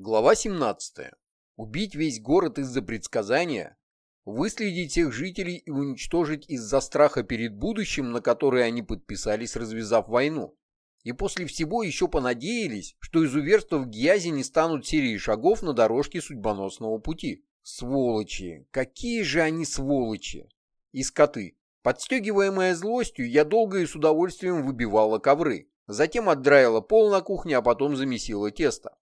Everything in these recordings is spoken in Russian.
Глава 17. Убить весь город из-за предсказания? Выследить всех жителей и уничтожить из-за страха перед будущим, на которое они подписались, развязав войну? И после всего еще понадеялись, что изуверства в Гиазе не станут серией шагов на дорожке судьбоносного пути. Сволочи! Какие же они сволочи! И скоты. Подстегиваемая злостью, я долго и с удовольствием выбивала ковры. Затем отдраила пол на кухне, а потом замесила тесто.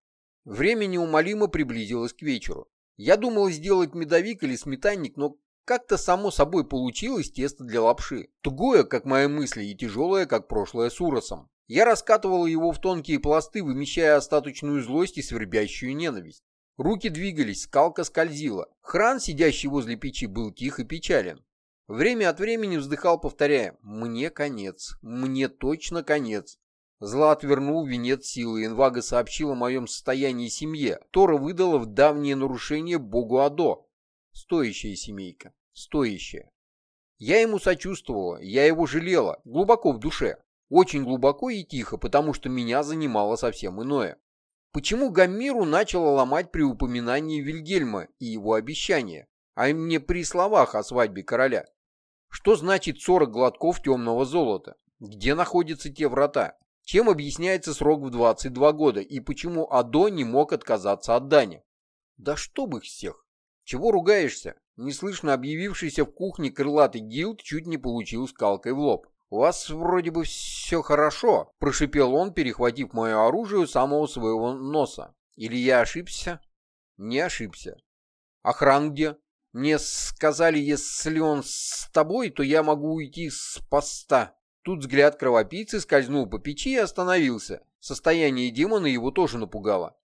Время неумолимо приблизилось к вечеру. Я думал сделать медовик или сметанник, но как-то само собой получилось тесто для лапши. Тугое, как мои мысли, и тяжелое, как прошлое с уросом. Я раскатывал его в тонкие пласты, вымещая остаточную злость и свербящую ненависть. Руки двигались, скалка скользила. Хран, сидящий возле печи, был тих и печален. Время от времени вздыхал, повторяя «Мне конец, мне точно конец». Злат вернул венец силы, Инвага сообщил о моем состоянии семье. Тора выдала в давнее нарушение богу Адо. Стоящая семейка, стоящая. Я ему сочувствовала, я его жалела, глубоко в душе. Очень глубоко и тихо, потому что меня занимало совсем иное. Почему Гаммиру начала ломать при упоминании Вильгельма и его обещания, а мне при словах о свадьбе короля? Что значит 40 глотков темного золота? Где находятся те врата? Чем объясняется срок в 22 года и почему Адо не мог отказаться от Дани? Да чтоб их всех! Чего ругаешься? Неслышно объявившийся в кухне крылатый гилд чуть не получил скалкой в лоб. «У вас вроде бы все хорошо», — прошипел он, перехватив мое оружие у самого своего носа. «Или я ошибся?» «Не ошибся». «Охран где?» «Мне сказали, если он с тобой, то я могу уйти с поста». Тут взгляд кровопийцы скользнул по печи и остановился. Состояние демона его тоже напугало.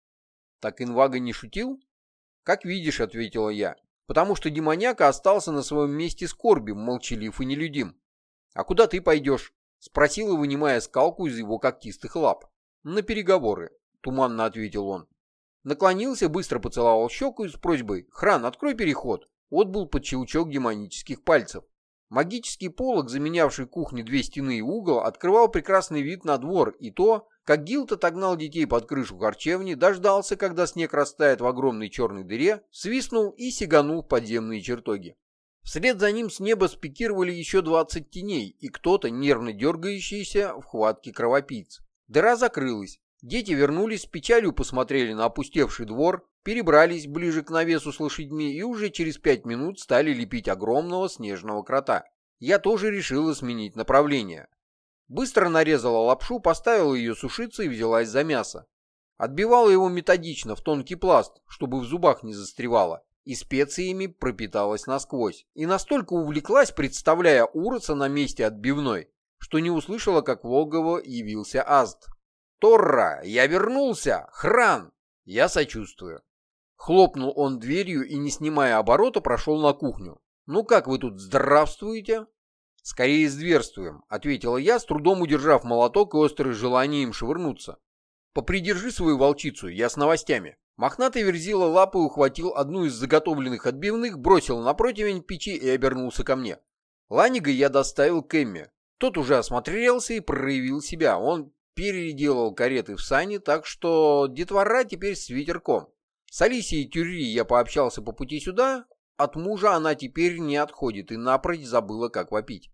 «Так инвага не шутил?» «Как видишь», — ответила я, «потому что демоняка остался на своем месте скорби, молчалив и нелюдим». «А куда ты пойдешь?» — спросила, вынимая скалку из его когтистых лап. «На переговоры», — туманно ответил он. Наклонился, быстро поцеловал щеку с просьбой «Хран, открой переход». Отбыл под щелчок демонических пальцев. Магический полог, заменявший кухне две стены и угол, открывал прекрасный вид на двор и то, как Гилт отогнал детей под крышу харчевни, дождался, когда снег растает в огромной черной дыре, свистнул и сиганул в подземные чертоги. Вслед за ним с неба спикировали еще 20 теней и кто-то, нервно дергающийся в хватке кровопийц. Дыра закрылась. Дети вернулись, с печалью посмотрели на опустевший двор, перебрались ближе к навесу с лошадьми и уже через пять минут стали лепить огромного снежного крота. Я тоже решила сменить направление. Быстро нарезала лапшу, поставила ее сушиться и взялась за мясо. Отбивала его методично в тонкий пласт, чтобы в зубах не застревало, и специями пропиталась насквозь. И настолько увлеклась, представляя Уроца на месте отбивной, что не услышала, как логово явился Аст. «Торра, я вернулся! Хран! Я сочувствую!» Хлопнул он дверью и, не снимая оборота, прошел на кухню. «Ну как вы тут здравствуете?» «Скорее зверствуем», — ответила я, с трудом удержав молоток и острое желание им швырнуться. «Попридержи свою волчицу, я с новостями». Мохнатый верзила лапой ухватил одну из заготовленных отбивных, бросил на противень печи и обернулся ко мне. Ланига я доставил к Эмме. Тот уже осмотрелся и проявил себя. Он переделал кареты в сани, так что детвора теперь с ветерком. С Алисией Тюрри я пообщался по пути сюда, от мужа она теперь не отходит и напрочь забыла, как вопить.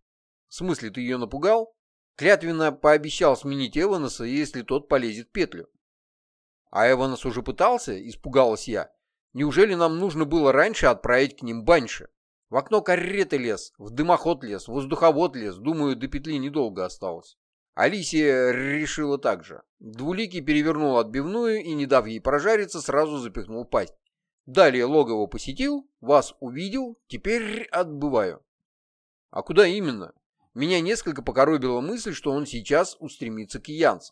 В смысле, ты ее напугал? Клятвенно пообещал сменить Эванаса, если тот полезет в петлю. А Эванас уже пытался, испугалась я. Неужели нам нужно было раньше отправить к ним баньше? В окно кареты лез, в дымоход лез, воздуховод лез. Думаю, до петли недолго осталось. Алисия решила так же. Двуликий перевернул отбивную и, не дав ей прожариться, сразу запихнул пасть. Далее логово посетил, вас увидел, теперь отбываю. А куда именно? Меня несколько покоробила мысль, что он сейчас устремится к Янс.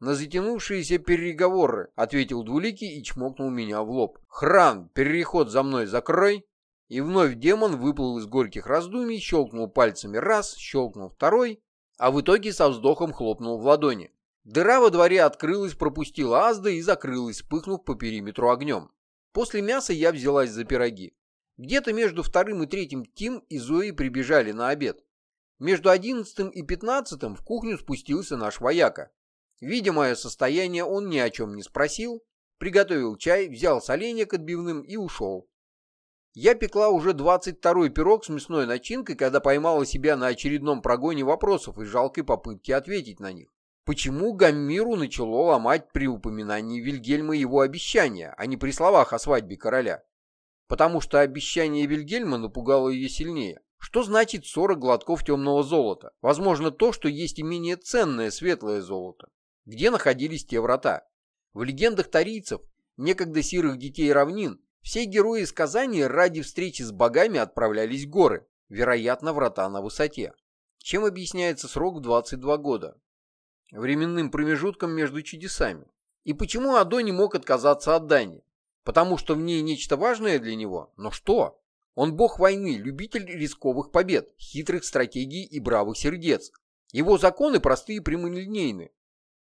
На затянувшиеся переговоры, ответил Двуликий и чмокнул меня в лоб. Хран, переход за мной закрой. И вновь демон выплыл из горьких раздумий, щелкнул пальцами раз, щелкнул второй, а в итоге со вздохом хлопнул в ладони. Дыра во дворе открылась, пропустила Азда и закрылась, вспыхнув по периметру огнем. После мяса я взялась за пироги. Где-то между вторым и третьим Тим и Зои прибежали на обед. Между одиннадцатым и пятнадцатым в кухню спустился наш вояка. Видя мое состояние, он ни о чем не спросил, приготовил чай, взял соленья к отбивным и ушел. Я пекла уже 22-й пирог с мясной начинкой, когда поймала себя на очередном прогоне вопросов и жалкой попытке ответить на них. Почему Гаммиру начало ломать при упоминании Вильгельма его обещания, а не при словах о свадьбе короля? Потому что обещание Вильгельма напугало ее сильнее. Что значит 40 глотков темного золота? Возможно, то, что есть и менее ценное светлое золото. Где находились те врата? В легендах тарийцев, некогда сирых детей равнин, все герои сказания ради встречи с богами отправлялись в горы, вероятно, врата на высоте. Чем объясняется срок в 22 года? временным промежутком между чудесами. И почему Адо не мог отказаться от Дани? Потому что в ней нечто важное для него? Но что? Он бог войны, любитель рисковых побед, хитрых стратегий и бравых сердец. Его законы простые и прямолинейны.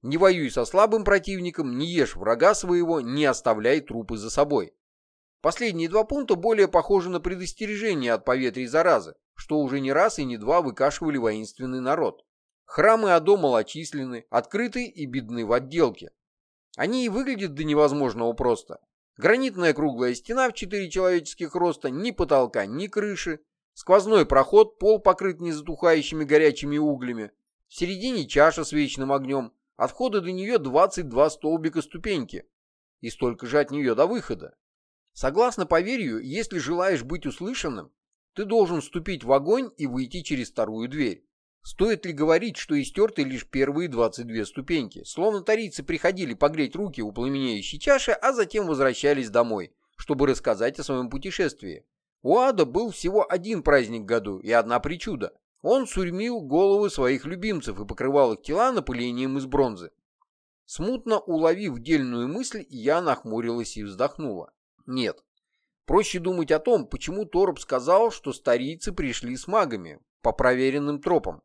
Не воюй со слабым противником, не ешь врага своего, не оставляй трупы за собой. Последние два пункта более похожи на предостережение от поветрий заразы, что уже не раз и не два выкашивали воинственный народ. Храмы Адо малочисленны, открыты и бедны в отделке. Они и выглядят до невозможного просто. Гранитная круглая стена в четыре человеческих роста, ни потолка, ни крыши. Сквозной проход, пол покрыт незатухающими горячими углями. В середине чаша с вечным огнем. От входа до нее 22 столбика ступеньки. И столько же от нее до выхода. Согласно поверью, если желаешь быть услышанным, ты должен вступить в огонь и выйти через вторую дверь. Стоит ли говорить, что истерты лишь первые 22 ступеньки, словно тарийцы приходили погреть руки у пламенеющей чаши, а затем возвращались домой, чтобы рассказать о своем путешествии. У ада был всего один праздник в году и одна причуда. Он сурьмил головы своих любимцев и покрывал их тела напылением из бронзы. Смутно уловив дельную мысль, я нахмурилась и вздохнула. Нет, проще думать о том, почему Торп сказал, что старийцы пришли с магами, по проверенным тропам.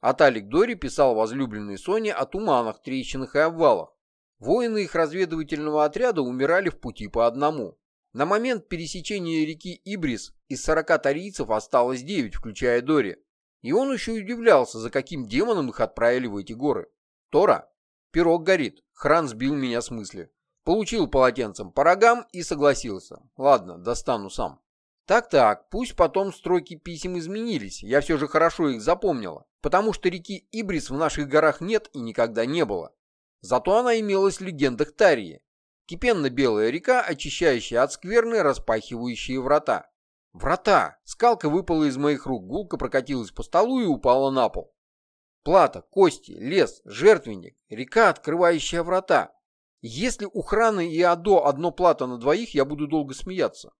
Аталик Дори писал возлюбленной Соне о туманах, трещинах и обвалах. Воины их разведывательного отряда умирали в пути по одному. На момент пересечения реки Ибрис из 40 тарийцев осталось 9, включая Дори. И он еще удивлялся, за каким демоном их отправили в эти горы. Тора, пирог горит, Хран сбил меня с мысли. Получил полотенцем по рогам и согласился. Ладно, достану сам. Так-так, пусть потом строки писем изменились, я все же хорошо их запомнила, потому что реки Ибрис в наших горах нет и никогда не было. Зато она имелась в легендах Тарии. Кипенно-белая река, очищающая от скверны распахивающие врата. Врата! Скалка выпала из моих рук, гулка прокатилась по столу и упала на пол. Плата, кости, лес, жертвенник, река, открывающая врата. Если у Храны и Адо одно плата на двоих, я буду долго смеяться.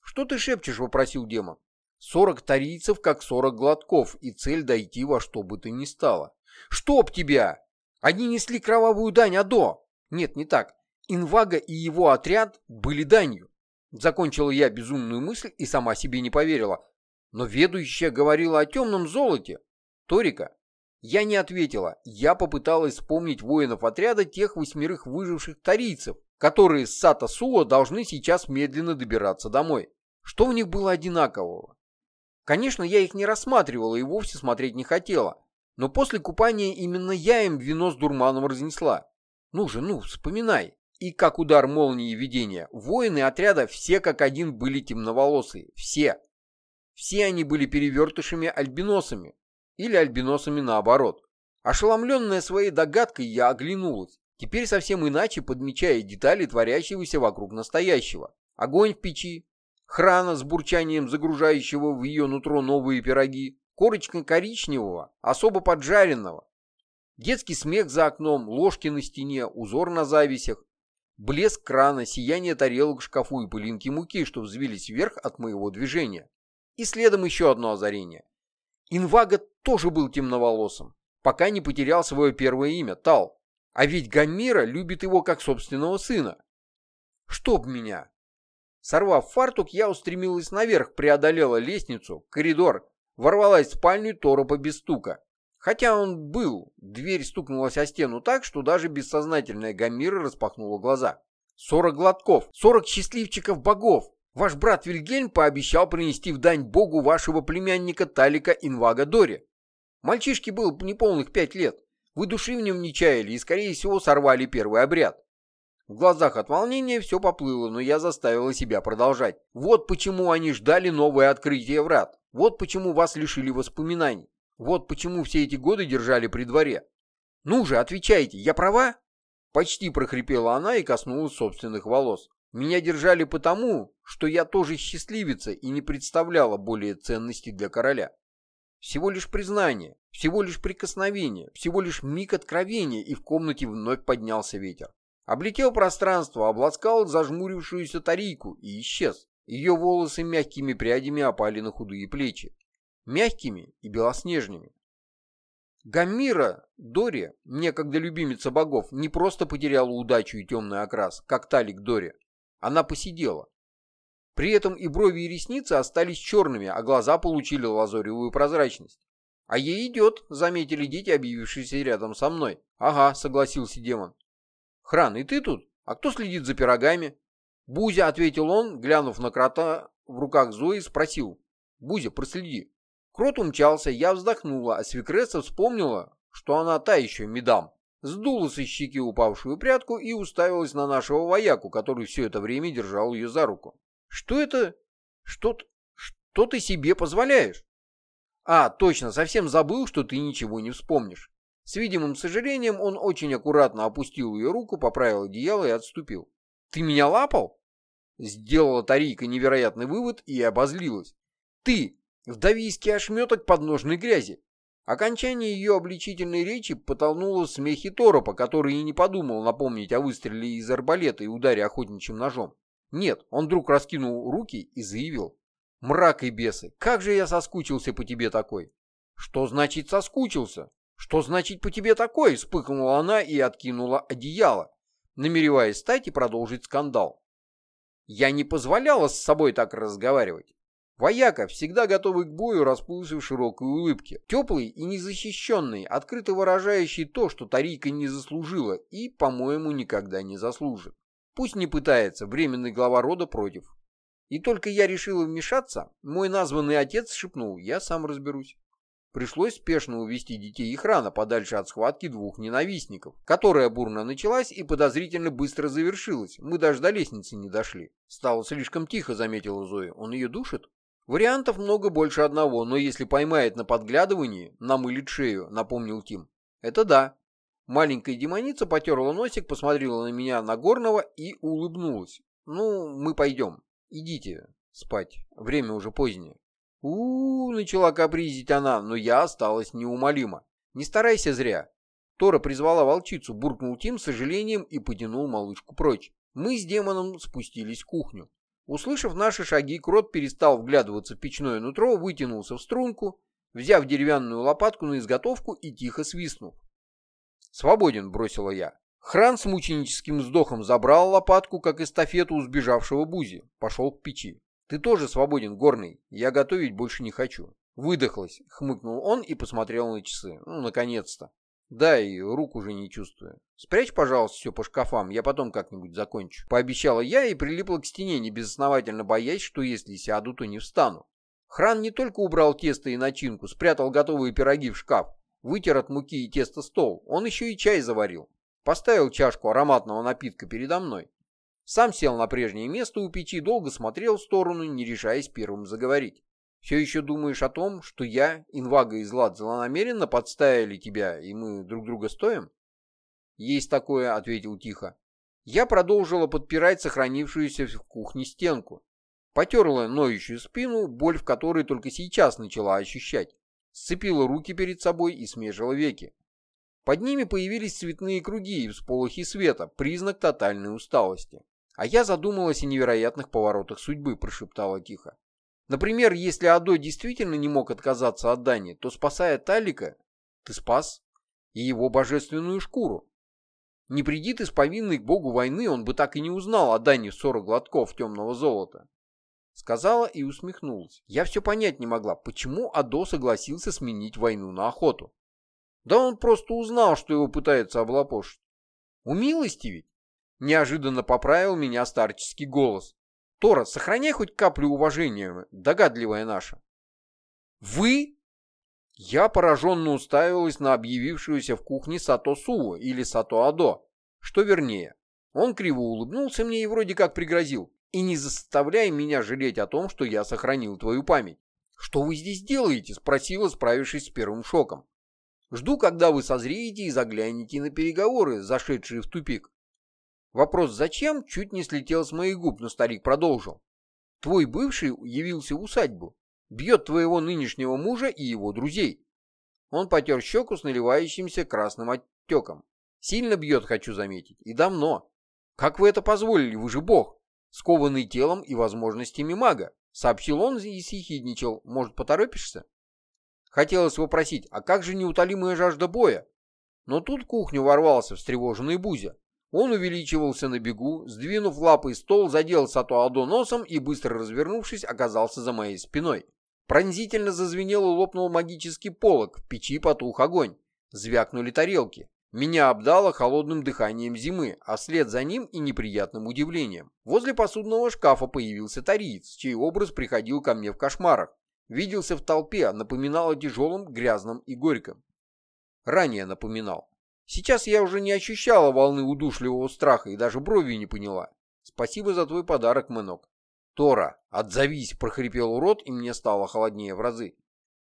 «Что ты шепчешь?» — вопросил демон. «Сорок тарийцев, как сорок глотков, и цель дойти во что бы то ни стало». «Чтоб тебя! Они несли кровавую дань Адо!» «Нет, не так. Инвага и его отряд были данью». Закончила я безумную мысль и сама себе не поверила. Но ведущая говорила о темном золоте. Торика. Я не ответила. Я попыталась вспомнить воинов отряда тех восьмерых выживших тарийцев, которые с Сата Суо должны сейчас медленно добираться домой. Что в них было одинакового? Конечно, я их не рассматривала и вовсе смотреть не хотела, но после купания именно я им вино с дурманом разнесла. Ну же, ну, вспоминай. И как удар молнии видения, воины отряда все как один были темноволосые. Все. Все они были перевертышами-альбиносами. Или альбиносами наоборот. Ошеломленная своей догадкой, я оглянулась. Теперь совсем иначе подмечая детали творящегося вокруг настоящего. Огонь в печи, храна с бурчанием загружающего в ее нутро новые пироги, корочка коричневого, особо поджаренного, детский смех за окном, ложки на стене, узор на зависях, блеск крана, сияние тарелок в шкафу и пылинки муки, что взвились вверх от моего движения. И следом еще одно озарение. Инвага тоже был темноволосым, пока не потерял свое первое имя, Тал. А ведь Гаммира любит его как собственного сына. Чтоб меня! Сорвав фартук, я устремилась наверх, преодолела лестницу, коридор, ворвалась в спальню Торопа без стука. Хотя он был, дверь стукнулась о стену так, что даже бессознательная Гамира распахнула глаза. «Сорок глотков! Сорок счастливчиков богов! Ваш брат Вильгельм пообещал принести в дань богу вашего племянника Талика Инвага Дори. Мальчишке было неполных пять лет. Вы души в нем не чаяли и, скорее всего, сорвали первый обряд. В глазах от волнения все поплыло, но я заставила себя продолжать. Вот почему они ждали новое открытие врат. Вот почему вас лишили воспоминаний. Вот почему все эти годы держали при дворе. Ну же, отвечайте, я права? Почти прохрипела она и коснулась собственных волос. Меня держали потому, что я тоже счастливица и не представляла более ценности для короля. Всего лишь признание, всего лишь прикосновение, всего лишь миг откровения, и в комнате вновь поднялся ветер. Облетел пространство, обласкал зажмурившуюся тарийку и исчез. Ее волосы мягкими прядями опали на худые плечи. Мягкими и белоснежными. Гаммира, Дори, некогда любимица богов, не просто потеряла удачу и темный окрас, как Талик Дори. Она посидела. При этом и брови и ресницы остались черными, а глаза получили лазоревую прозрачность. «А ей идет», — заметили дети, объявившиеся рядом со мной. «Ага», — согласился демон. «Хран, и ты тут? А кто следит за пирогами?» «Бузя», — ответил он, глянув на крота в руках Зои, спросил. «Бузя, проследи». Крот умчался, я вздохнула, а свекреса вспомнила, что она та еще медам. Сдула со щеки упавшую прядку и уставилась на нашего вояку, который все это время держал ее за руку. «Что это? Что, что ты себе позволяешь?» «А, точно, совсем забыл, что ты ничего не вспомнишь. С видимым сожалением он очень аккуратно опустил ее руку, поправил одеяло и отступил. «Ты меня лапал?» Сделала Тарийка невероятный вывод и обозлилась. «Ты! Вдовийский ошметок подножной грязи!» Окончание ее обличительной речи потолнуло в смехе Торопа, который и не подумал напомнить о выстреле из арбалета и ударе охотничьим ножом. Нет, он вдруг раскинул руки и заявил. «Мрак и бесы, как же я соскучился по тебе такой!» «Что значит соскучился?» «Что значит по тебе такое?» — вспыхнула она и откинула одеяло, намереваясь встать и продолжить скандал. Я не позволяла с собой так разговаривать. Вояка, всегда готовый к бою, расплылся в широкой улыбке. Теплый и незащищенный, открыто выражающий то, что Тарика не заслужила и, по-моему, никогда не заслужит. Пусть не пытается, временный глава рода против. И только я решила вмешаться, мой названный отец шепнул, я сам разберусь. Пришлось спешно увести детей и храна подальше от схватки двух ненавистников, которая бурно началась и подозрительно быстро завершилась. Мы даже до лестницы не дошли. Стало слишком тихо, заметила Зоя. Он ее душит? Вариантов много больше одного, но если поймает на подглядывании, намылит шею, напомнил Тим. Это да. Маленькая демоница потерла носик, посмотрела на меня Нагорного и улыбнулась. Ну, мы пойдем. Идите спать. Время уже позднее у, -у, начала капризить она, но я осталась неумолима. Не старайся зря. Тора призвала волчицу, буркнул Тим с сожалением и потянул малышку прочь. Мы с демоном спустились в кухню. Услышав наши шаги, крот перестал вглядываться в печное нутро, вытянулся в струнку, взяв деревянную лопатку на изготовку и тихо свистнув. «Свободен», — бросила я. Хран с мученическим вздохом забрал лопатку, как эстафету у сбежавшего Бузи, пошел к печи. «Ты тоже свободен, горный. Я готовить больше не хочу». Выдохлась, хмыкнул он и посмотрел на часы. Ну, наконец-то. Да, и рук уже не чувствую. Спрячь, пожалуйста, все по шкафам, я потом как-нибудь закончу. Пообещала я и прилипла к стене, не безосновательно боясь, что если сяду, то не встану. Хран не только убрал тесто и начинку, спрятал готовые пироги в шкаф, вытер от муки и теста стол, он еще и чай заварил. Поставил чашку ароматного напитка передо мной. Сам сел на прежнее место у печи, долго смотрел в сторону, не решаясь первым заговорить. «Все еще думаешь о том, что я, Инвага и Злат злонамеренно подставили тебя, и мы друг друга стоим?» «Есть такое», — ответил тихо. Я продолжила подпирать сохранившуюся в кухне стенку. Потерла ноющую спину, боль в которой только сейчас начала ощущать. Сцепила руки перед собой и смежила веки. Под ними появились цветные круги и всполохи света, признак тотальной усталости. «А я задумалась о невероятных поворотах судьбы», — прошептала тихо. «Например, если Адо действительно не мог отказаться от Дани, то, спасая Талика, ты спас и его божественную шкуру. Не приди ты с повинной к богу войны, он бы так и не узнал о Дане сорок глотков темного золота». Сказала и усмехнулась. Я все понять не могла, почему Адо согласился сменить войну на охоту. Да он просто узнал, что его пытаются облапошить. У милости ведь. Неожиданно поправил меня старческий голос. Тора, сохраняй хоть каплю уважения, догадливая наша. Вы? Я пораженно уставилась на объявившуюся в кухне Сато Суву или Сато Адо, что вернее. Он криво улыбнулся мне и вроде как пригрозил. «И не заставляй меня жалеть о том, что я сохранил твою память». «Что вы здесь делаете?» — спросила, справившись с первым шоком. «Жду, когда вы созреете и заглянете на переговоры, зашедшие в тупик». Вопрос «зачем?» чуть не слетел с моих губ, но старик продолжил. «Твой бывший явился в усадьбу, бьет твоего нынешнего мужа и его друзей». Он потер щеку с наливающимся красным оттеком. «Сильно бьет, хочу заметить, и давно. Как вы это позволили, вы же бог, скованный телом и возможностями мага?» Сообщил он и съехидничал. «Может, поторопишься?» Хотелось вопросить, а как же неутолимая жажда боя? Но тут в кухню ворвался встревоженный Бузя. Он увеличивался на бегу, сдвинув лапой стол, задел Сатуадо носом и, быстро развернувшись, оказался за моей спиной. Пронзительно зазвенел и лопнул магический полог, в печи потух огонь. Звякнули тарелки. Меня обдало холодным дыханием зимы, а вслед за ним и неприятным удивлением. Возле посудного шкафа появился тариец, чей образ приходил ко мне в кошмарах. Виделся в толпе, напоминал о тяжелом, грязном и горьком. Ранее напоминал. Сейчас я уже не ощущала волны удушливого страха и даже брови не поняла. Спасибо за твой подарок, Мэнок. Тора, отзовись, прохрипел урод, и мне стало холоднее в разы.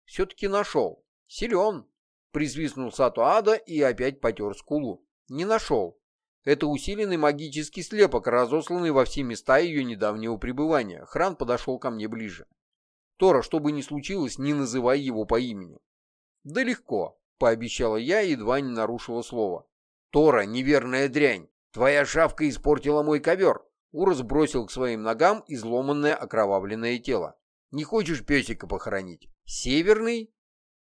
Все-таки нашел. Силен, Призвиснул Сато Ада и опять потер скулу. Не нашел. Это усиленный магический слепок, разосланный во все места ее недавнего пребывания. Хран подошел ко мне ближе. Тора, что бы ни случилось, не называй его по имени. Да легко, пообещала я, едва не нарушила слово. Тора, неверная дрянь, твоя шавка испортила мой ковер. Урос бросил к своим ногам изломанное окровавленное тело. Не хочешь песика похоронить? Северный?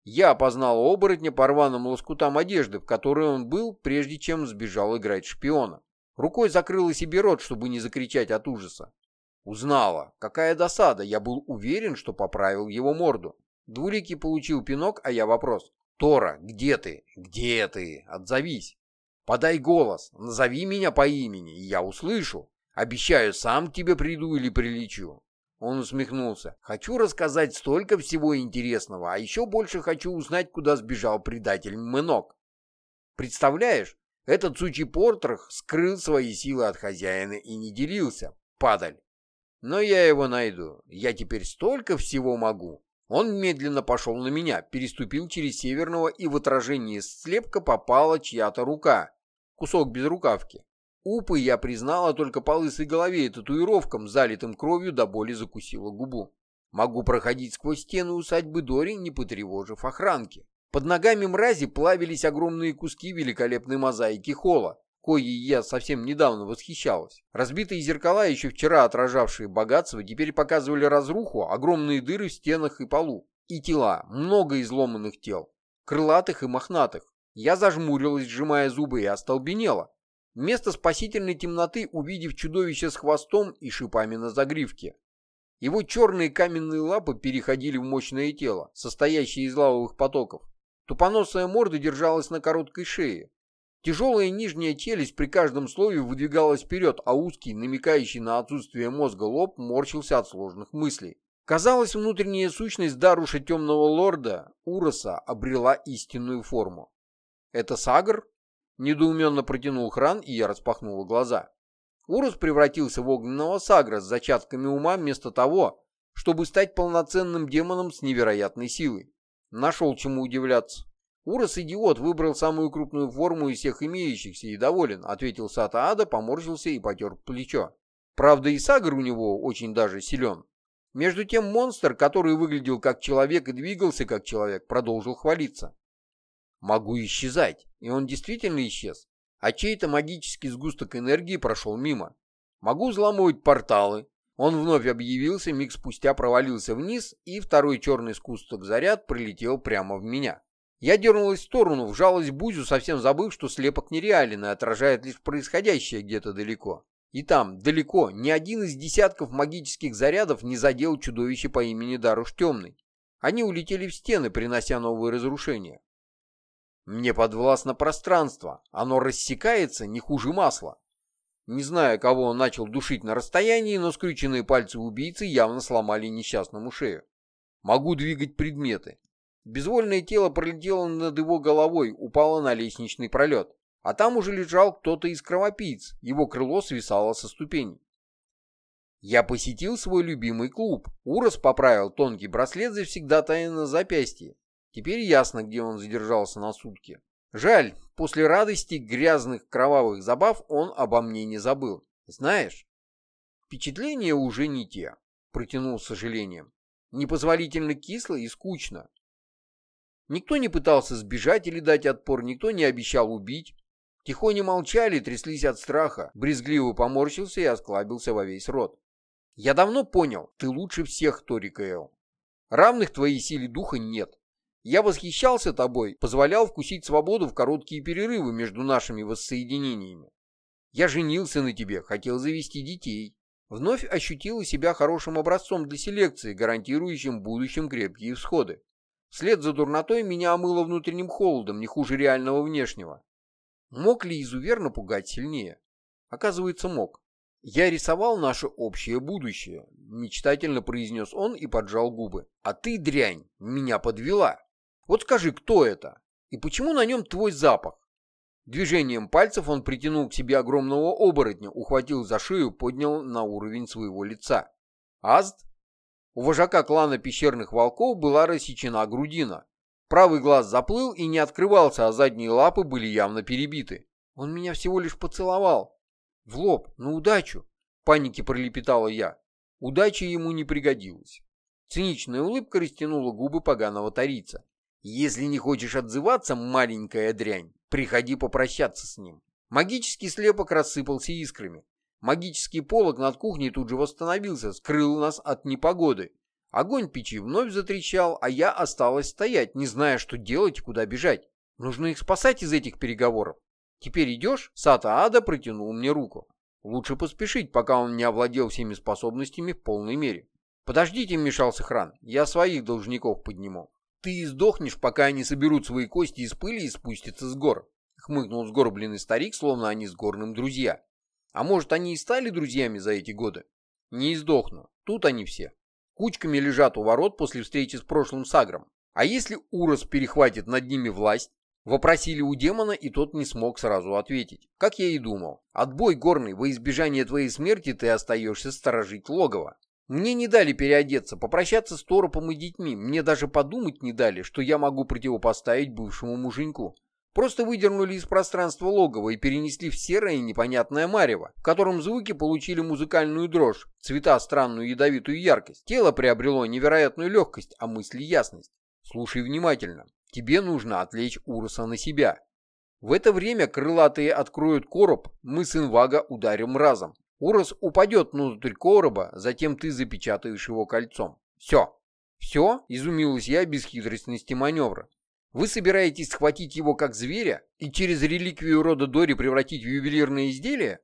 Я опознал оборотня по рваным лоскутам одежды, в которой он был, прежде чем сбежал играть шпиона. Рукой закрыла себе рот, чтобы не закричать от ужаса. Узнала. Какая досада, я был уверен, что поправил его морду. Двуликий получил пинок, а я вопрос. «Тора, где ты? Где ты? Отзовись! Подай голос, назови меня по имени, и я услышу. Обещаю, сам к тебе приду или прилечу. Он усмехнулся. «Хочу рассказать столько всего интересного, а еще больше хочу узнать, куда сбежал предатель Мэнок. Представляешь, этот сучий портрах скрыл свои силы от хозяина и не делился, падаль. Но я его найду. Я теперь столько всего могу». Он медленно пошел на меня, переступил через северного, и в отражении слепка попала чья-то рука. Кусок без рукавки. Упы я признала только по лысой голове и татуировкам, залитым кровью до боли закусила губу. Могу проходить сквозь стены усадьбы Дори, не потревожив охранки. Под ногами мрази плавились огромные куски великолепной мозаики холла, коей я совсем недавно восхищалась. Разбитые зеркала, еще вчера отражавшие богатство, теперь показывали разруху, огромные дыры в стенах и полу. И тела, много изломанных тел, крылатых и мохнатых. Я зажмурилась, сжимая зубы, и остолбенела. Вместо спасительной темноты, увидев чудовище с хвостом и шипами на загривке. Его черные каменные лапы переходили в мощное тело, состоящее из лавовых потоков. Тупоносая морда держалась на короткой шее. Тяжелая нижняя челюсть при каждом слове выдвигалась вперед, а узкий, намекающий на отсутствие мозга лоб, морщился от сложных мыслей. Казалось, внутренняя сущность Даруша Темного Лорда, Уроса, обрела истинную форму. Это Сагр? Недоуменно протянул Хран, и я распахнула глаза. Урус превратился в огненного сагра с зачатками ума вместо того, чтобы стать полноценным демоном с невероятной силой. Нашел чему удивляться. Урос идиот выбрал самую крупную форму из всех имеющихся и доволен, ответил Сатаада, поморщился и потер плечо. Правда, и сагр у него очень даже силен. Между тем монстр, который выглядел как человек и двигался как человек, продолжил хвалиться. Могу исчезать. И он действительно исчез. А чей-то магический сгусток энергии прошел мимо. Могу взламывать порталы. Он вновь объявился, миг спустя провалился вниз, и второй черный сгусток заряд прилетел прямо в меня. Я дернулась в сторону, вжалась в бузю, совсем забыв, что слепок нереален и отражает лишь происходящее где-то далеко. И там, далеко, ни один из десятков магических зарядов не задел чудовище по имени Даруш Темный. Они улетели в стены, принося новые разрушения. Мне подвластно пространство, оно рассекается не хуже масла. Не знаю, кого он начал душить на расстоянии, но скрюченные пальцы убийцы явно сломали несчастному шею. Могу двигать предметы. Безвольное тело пролетело над его головой, упало на лестничный пролет. а там уже лежал кто-то из кровопийц, его крыло свисало со ступеней. Я посетил свой любимый клуб. Урос поправил тонкий браслет завсегдатая на запястье. Теперь ясно, где он задержался на сутки. Жаль, после радости грязных кровавых забав он обо мне не забыл. Знаешь, впечатления уже не те, протянул с сожалением. Непозволительно кисло и скучно. Никто не пытался сбежать или дать отпор, никто не обещал убить. Тихоне молчали, тряслись от страха. Брезгливо поморщился и осклабился во весь рот. Я давно понял, ты лучше всех, Тори Кэл. Равных твоей силе духа нет. Я восхищался тобой, позволял вкусить свободу в короткие перерывы между нашими воссоединениями. Я женился на тебе, хотел завести детей. Вновь ощутила себя хорошим образцом для селекции, гарантирующим будущим крепкие всходы. Вслед за дурнотой меня омыло внутренним холодом, не хуже реального внешнего. Мог ли изувер напугать сильнее? Оказывается, мог. «Я рисовал наше общее будущее», — мечтательно произнес он и поджал губы. «А ты, дрянь, меня подвела. Вот скажи, кто это? И почему на нем твой запах?» Движением пальцев он притянул к себе огромного оборотня, ухватил за шею, поднял на уровень своего лица. «Азд?» У вожака клана пещерных волков была рассечена грудина. Правый глаз заплыл и не открывался, а задние лапы были явно перебиты. «Он меня всего лишь поцеловал», в лоб, на удачу, панике пролепетала я. Удача ему не пригодилась. Циничная улыбка растянула губы поганого тарица. Если не хочешь отзываться, маленькая дрянь, приходи попрощаться с ним. Магический слепок рассыпался искрами. Магический полог над кухней тут же восстановился, скрыл нас от непогоды. Огонь печи вновь затрещал, а я осталась стоять, не зная, что делать и куда бежать. Нужно их спасать из этих переговоров. Теперь идешь?» Сата Ада протянул мне руку. Лучше поспешить, пока он не овладел всеми способностями в полной мере. «Подождите», — вмешался Хран, — «я своих должников подниму». «Ты издохнешь, пока они соберут свои кости из пыли и спустятся с гор», — хмыкнул сгорбленный старик, словно они с горным друзья. «А может, они и стали друзьями за эти годы?» «Не издохну. Тут они все. Кучками лежат у ворот после встречи с прошлым Сагром. А если Урос перехватит над ними власть, Вопросили у демона, и тот не смог сразу ответить. Как я и думал. Отбой горный, во избежание твоей смерти ты остаешься сторожить логово. Мне не дали переодеться, попрощаться с торопом и детьми. Мне даже подумать не дали, что я могу противопоставить бывшему муженьку. Просто выдернули из пространства логова и перенесли в серое непонятное марево, в котором звуки получили музыкальную дрожь, цвета странную ядовитую яркость. Тело приобрело невероятную легкость, а мысли ясность. Слушай внимательно. Тебе нужно отвлечь Уроса на себя. В это время крылатые откроют короб, мы с Инвага ударим разом. Урос упадет внутрь короба, затем ты запечатаешь его кольцом. Все. Все? Изумилась я без хитростности маневра. Вы собираетесь схватить его как зверя и через реликвию рода Дори превратить в ювелирное изделие?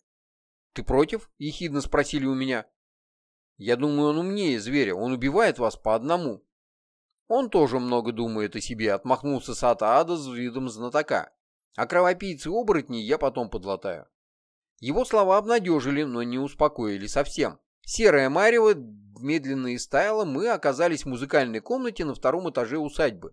Ты против? Ехидно спросили у меня. Я думаю, он умнее зверя, он убивает вас по одному. Он тоже много думает о себе, отмахнулся Сата Ада с видом знатока. А кровопийцы оборотни я потом подлатаю. Его слова обнадежили, но не успокоили совсем. Серая марево медленно истаяла, мы оказались в музыкальной комнате на втором этаже усадьбы.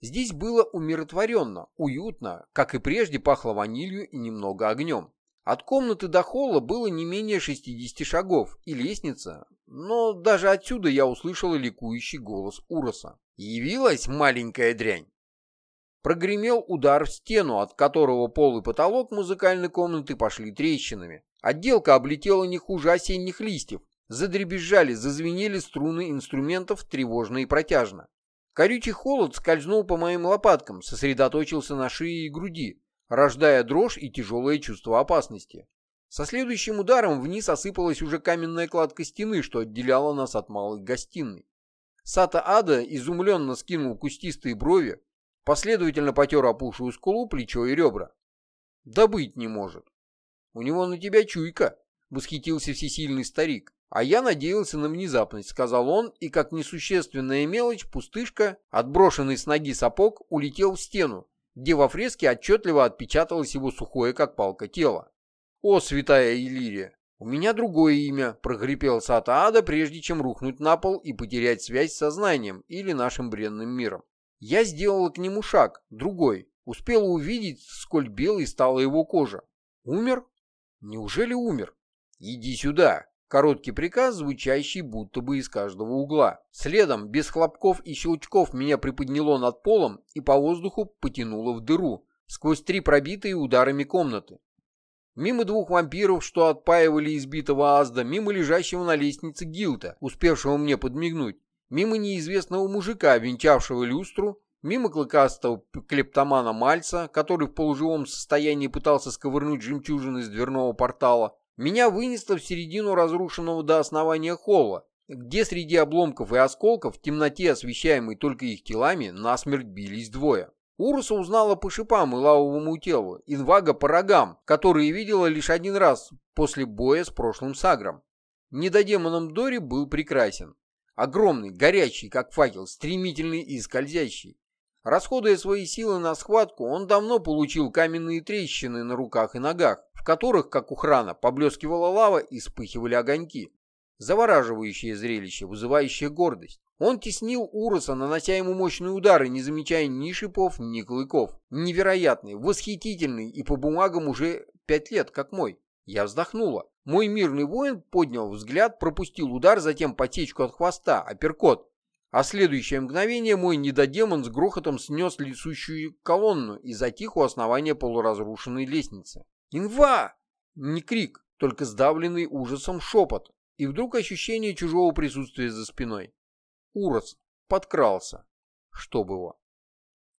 Здесь было умиротворенно, уютно, как и прежде пахло ванилью и немного огнем. От комнаты до холла было не менее 60 шагов и лестница, но даже отсюда я услышал ликующий голос Уроса. Явилась маленькая дрянь. Прогремел удар в стену, от которого пол и потолок музыкальной комнаты пошли трещинами. Отделка облетела не хуже осенних листьев. Задребезжали, зазвенели струны инструментов тревожно и протяжно. Корючий холод скользнул по моим лопаткам, сосредоточился на шее и груди, рождая дрожь и тяжелое чувство опасности. Со следующим ударом вниз осыпалась уже каменная кладка стены, что отделяла нас от малой гостиной. Сата Ада изумленно скинул кустистые брови, последовательно потер опухшую скулу, плечо и ребра. «Да быть не может. У него на тебя чуйка», — восхитился всесильный старик. «А я надеялся на внезапность», — сказал он, и как несущественная мелочь, пустышка, отброшенный с ноги сапог, улетел в стену, где во фреске отчетливо отпечаталось его сухое, как палка, тело. «О, святая Иллирия! «У меня другое имя», — прогрепел Сатаада, прежде чем рухнуть на пол и потерять связь с сознанием или нашим бренным миром. Я сделала к нему шаг, другой, Успела увидеть, сколь белой стала его кожа. Умер? Неужели умер? Иди сюда. Короткий приказ, звучащий будто бы из каждого угла. Следом, без хлопков и щелчков, меня приподняло над полом и по воздуху потянуло в дыру, сквозь три пробитые ударами комнаты. Мимо двух вампиров, что отпаивали избитого Азда, мимо лежащего на лестнице Гилта, успевшего мне подмигнуть, мимо неизвестного мужика, венчавшего люстру, мимо клыкастого клептомана Мальца, который в полуживом состоянии пытался сковырнуть жемчужины из дверного портала, меня вынесло в середину разрушенного до основания холла, где среди обломков и осколков, в темноте освещаемой только их телами, насмерть бились двое. Уруса узнала по шипам и лавовому телу, инвага по рогам, которые видела лишь один раз после боя с прошлым сагром. Недодемоном Дори был прекрасен. Огромный, горячий, как факел, стремительный и скользящий. Расходуя свои силы на схватку, он давно получил каменные трещины на руках и ногах, в которых, как у храна, поблескивала лава и вспыхивали огоньки. Завораживающее зрелище, вызывающее гордость. Он теснил Уроса, нанося ему мощные удары, не замечая ни шипов, ни клыков. Невероятный, восхитительный и по бумагам уже пять лет, как мой. Я вздохнула. Мой мирный воин поднял взгляд, пропустил удар, затем потечку от хвоста, апперкот, а следующее мгновение мой недодемон с грохотом снес лесущую колонну и затих у основания полуразрушенной лестницы. «Инва!» Не крик, только сдавленный ужасом шепот, и вдруг ощущение чужого присутствия за спиной. Урос подкрался. Чтоб его.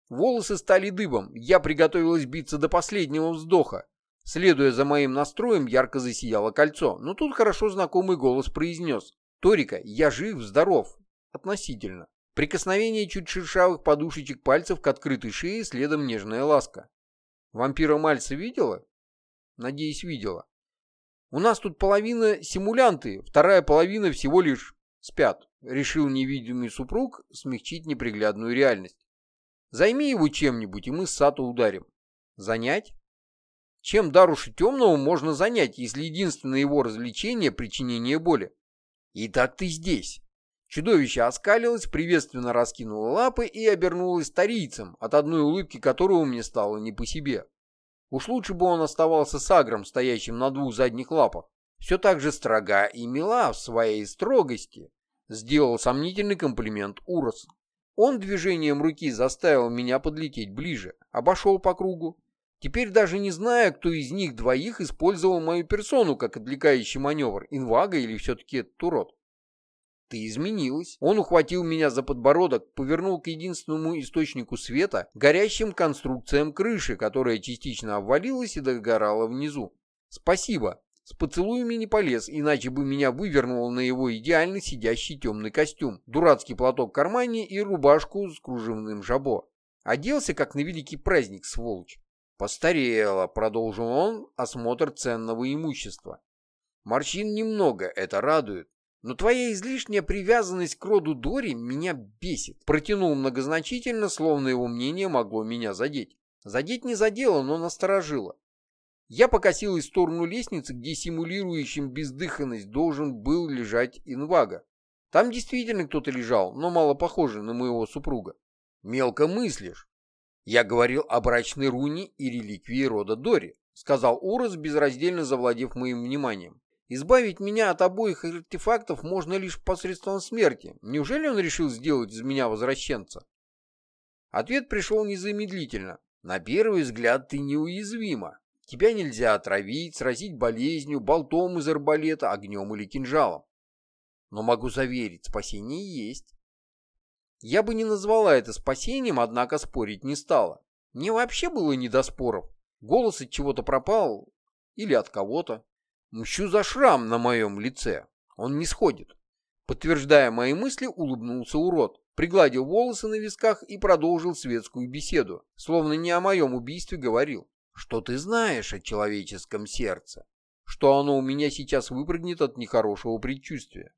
Волосы стали дыбом, я приготовилась биться до последнего вздоха. Следуя за моим настроем, ярко засияло кольцо, но тут хорошо знакомый голос произнес. «Торика, я жив, здоров, Относительно. Прикосновение чуть шершавых подушечек пальцев к открытой шее, следом нежная ласка. Вампира Мальца видела? Надеюсь, видела. У нас тут половина симулянты, вторая половина всего лишь спят. Решил невидимый супруг смягчить неприглядную реальность. Займи его чем-нибудь, и мы с Сато ударим. Занять? Чем Даруша Темного можно занять, если единственное его развлечение — причинение боли? Итак, ты здесь. Чудовище оскалилось, приветственно раскинуло лапы и обернулось старийцем, от одной улыбки которого мне стало не по себе. Уж лучше бы он оставался сагром, стоящим на двух задних лапах. Все так же строга и мила в своей строгости, сделал сомнительный комплимент Урос. Он движением руки заставил меня подлететь ближе, обошел по кругу. Теперь даже не зная, кто из них двоих использовал мою персону как отвлекающий маневр, инвага или все-таки Турот. Ты изменилась. Он ухватил меня за подбородок, повернул к единственному источнику света, горящим конструкциям крыши, которая частично обвалилась и догорала внизу. Спасибо. С поцелуями не полез, иначе бы меня вывернуло на его идеально сидящий темный костюм, дурацкий платок в кармане и рубашку с кружевным жабо. Оделся, как на великий праздник, сволочь. «Постарела», — продолжил он осмотр ценного имущества. «Морщин немного, это радует. Но твоя излишняя привязанность к роду Дори меня бесит. Протянул многозначительно, словно его мнение могло меня задеть. Задеть не задело, но насторожило. Я покосил в сторону лестницы, где симулирующим бездыханность должен был лежать инвага. Там действительно кто-то лежал, но мало похожий на моего супруга. Мелко мыслишь. Я говорил о брачной руне и реликвии рода Дори, сказал Урос, безраздельно завладев моим вниманием. Избавить меня от обоих артефактов можно лишь посредством смерти. Неужели он решил сделать из меня возвращенца? Ответ пришел незамедлительно. На первый взгляд ты неуязвима. Тебя нельзя отравить, сразить болезнью, болтом из арбалета, огнем или кинжалом. Но могу заверить, спасение есть. Я бы не назвала это спасением, однако спорить не стала. Мне вообще было не до споров. Голос от чего-то пропал или от кого-то. Мщу за шрам на моем лице. Он не сходит. Подтверждая мои мысли, улыбнулся урод, пригладил волосы на висках и продолжил светскую беседу, словно не о моем убийстве говорил. Что ты знаешь о человеческом сердце? Что оно у меня сейчас выпрыгнет от нехорошего предчувствия?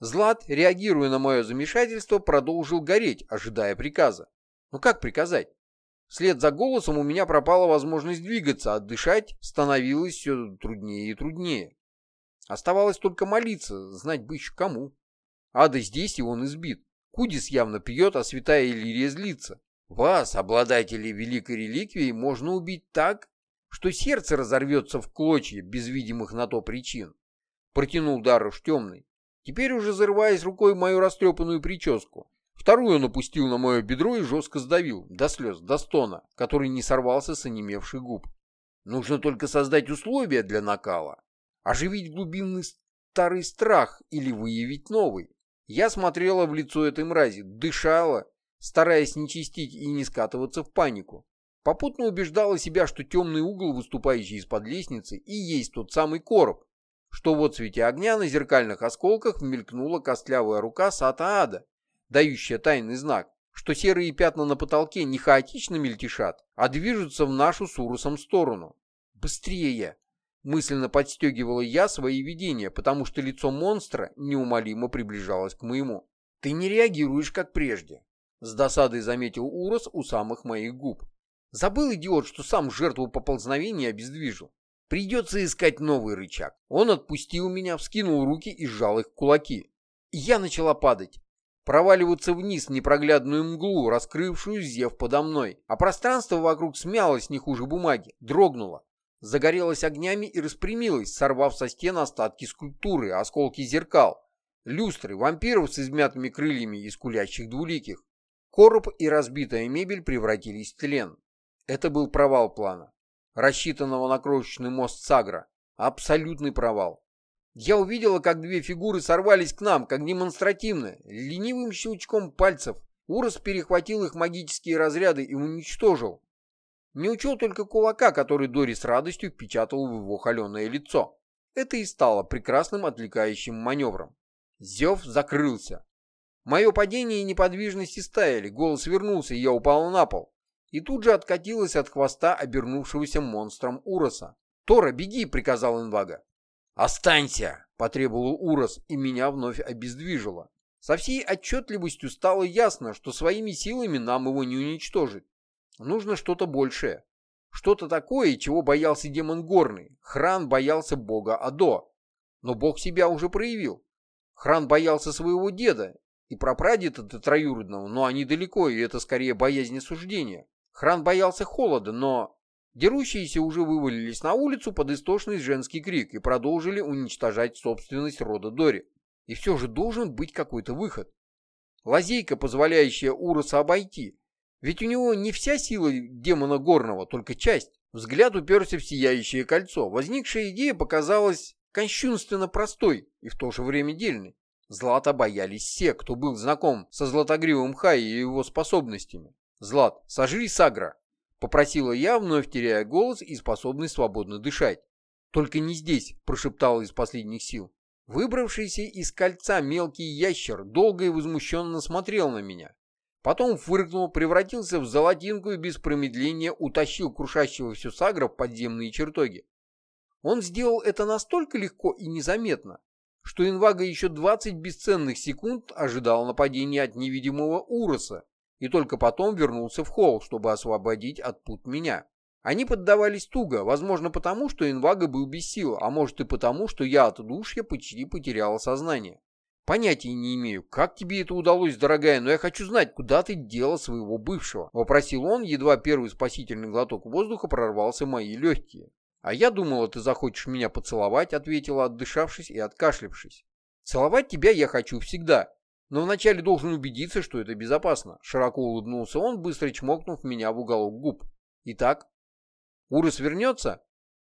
Злат, реагируя на мое замешательство, продолжил гореть, ожидая приказа. Ну как приказать? Вслед за голосом у меня пропала возможность двигаться, а дышать становилось все труднее и труднее. Оставалось только молиться, знать бы еще кому. Ада здесь, и он избит. Кудис явно пьет, а святая Иллирия злится. Вас, обладателей великой реликвии, можно убить так, что сердце разорвется в клочья без видимых на то причин. Протянул Даруш темный, теперь уже зарываясь рукой в мою растрепанную прическу. Вторую он опустил на мое бедро и жестко сдавил, до слез, до стона, который не сорвался с онемевших губ. Нужно только создать условия для накала, оживить глубинный старый страх или выявить новый. Я смотрела в лицо этой мрази, дышала, стараясь не чистить и не скатываться в панику. Попутно убеждала себя, что темный угол, выступающий из-под лестницы, и есть тот самый короб, что в отсвете огня на зеркальных осколках мелькнула костлявая рука Сата Ада, дающая тайный знак, что серые пятна на потолке не хаотично мельтешат, а движутся в нашу с Урусом сторону. «Быстрее!» Мысленно подстегивала я свои видения, потому что лицо монстра неумолимо приближалось к моему. «Ты не реагируешь, как прежде», — с досадой заметил Урос у самых моих губ. «Забыл, идиот, что сам жертву поползновения обездвижил. Придется искать новый рычаг». Он отпустил меня, вскинул руки и сжал их кулаки. Я начала падать. Проваливаться вниз в непроглядную мглу, раскрывшую зев подо мной. А пространство вокруг смялось не хуже бумаги, дрогнуло загорелась огнями и распрямилась, сорвав со стен остатки скульптуры, осколки зеркал, люстры, вампиров с измятыми крыльями и скулящих двуликих. Короб и разбитая мебель превратились в тлен. Это был провал плана, рассчитанного на крошечный мост Сагра. Абсолютный провал. Я увидела, как две фигуры сорвались к нам, как демонстративно, ленивым щелчком пальцев. Урос перехватил их магические разряды и уничтожил, не учел только кулака, который Дори с радостью впечатал в его холеное лицо. Это и стало прекрасным отвлекающим маневром. Зев закрылся. Мое падение и неподвижность истаяли, голос вернулся, и я упал на пол. И тут же откатилась от хвоста обернувшегося монстром Уроса. «Тора, беги!» — приказал Инвага. «Останься!» — потребовал Урос, и меня вновь обездвижило. Со всей отчетливостью стало ясно, что своими силами нам его не уничтожить. Нужно что-то большее. Что-то такое, чего боялся демон Горный. Хран боялся бога Адо. Но бог себя уже проявил. Хран боялся своего деда и прапрадеда троюродного, но они далеко, и это скорее боязнь осуждения. Хран боялся холода, но... Дерущиеся уже вывалились на улицу под истошный женский крик и продолжили уничтожать собственность рода Дори. И все же должен быть какой-то выход. Лазейка, позволяющая Уроса обойти, ведь у него не вся сила демона горного, только часть. Взгляд уперся в сияющее кольцо. Возникшая идея показалась кощунственно простой и в то же время дельной. Злата боялись все, кто был знаком со златогривым Хай и его способностями. «Злат, сожри Сагра!» — попросила я, вновь теряя голос и способность свободно дышать. «Только не здесь», — прошептала из последних сил. Выбравшийся из кольца мелкий ящер долго и возмущенно смотрел на меня. Потом фыркнул, превратился в золотинку и без промедления утащил крушащегося сагра в подземные чертоги. Он сделал это настолько легко и незаметно, что инвага еще 20 бесценных секунд ожидал нападения от невидимого Уроса и только потом вернулся в холл, чтобы освободить от пут меня. Они поддавались туго, возможно потому, что инвага был без сил, а может и потому, что я от удушья почти потеряла сознание. Понятия не имею, как тебе это удалось, дорогая, но я хочу знать, куда ты дела своего бывшего. Вопросил он, едва первый спасительный глоток воздуха прорвался в мои легкие. А я думала, ты захочешь меня поцеловать, ответила, отдышавшись и откашлившись. Целовать тебя я хочу всегда, но вначале должен убедиться, что это безопасно. Широко улыбнулся он, быстро чмокнув меня в уголок губ. Итак, Урос вернется?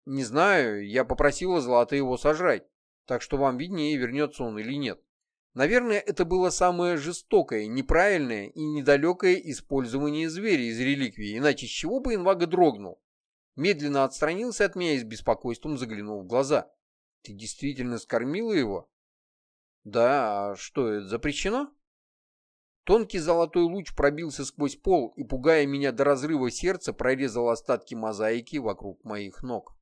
Не знаю, я попросила Злата его сожрать, так что вам виднее, вернется он или нет. Наверное, это было самое жестокое, неправильное и недалекое использование зверя из реликвии, иначе с чего бы инвага дрогнул? Медленно отстранился от меня и с беспокойством заглянул в глаза. «Ты действительно скормила его?» «Да, а что, это запрещено?» Тонкий золотой луч пробился сквозь пол и, пугая меня до разрыва сердца, прорезал остатки мозаики вокруг моих ног.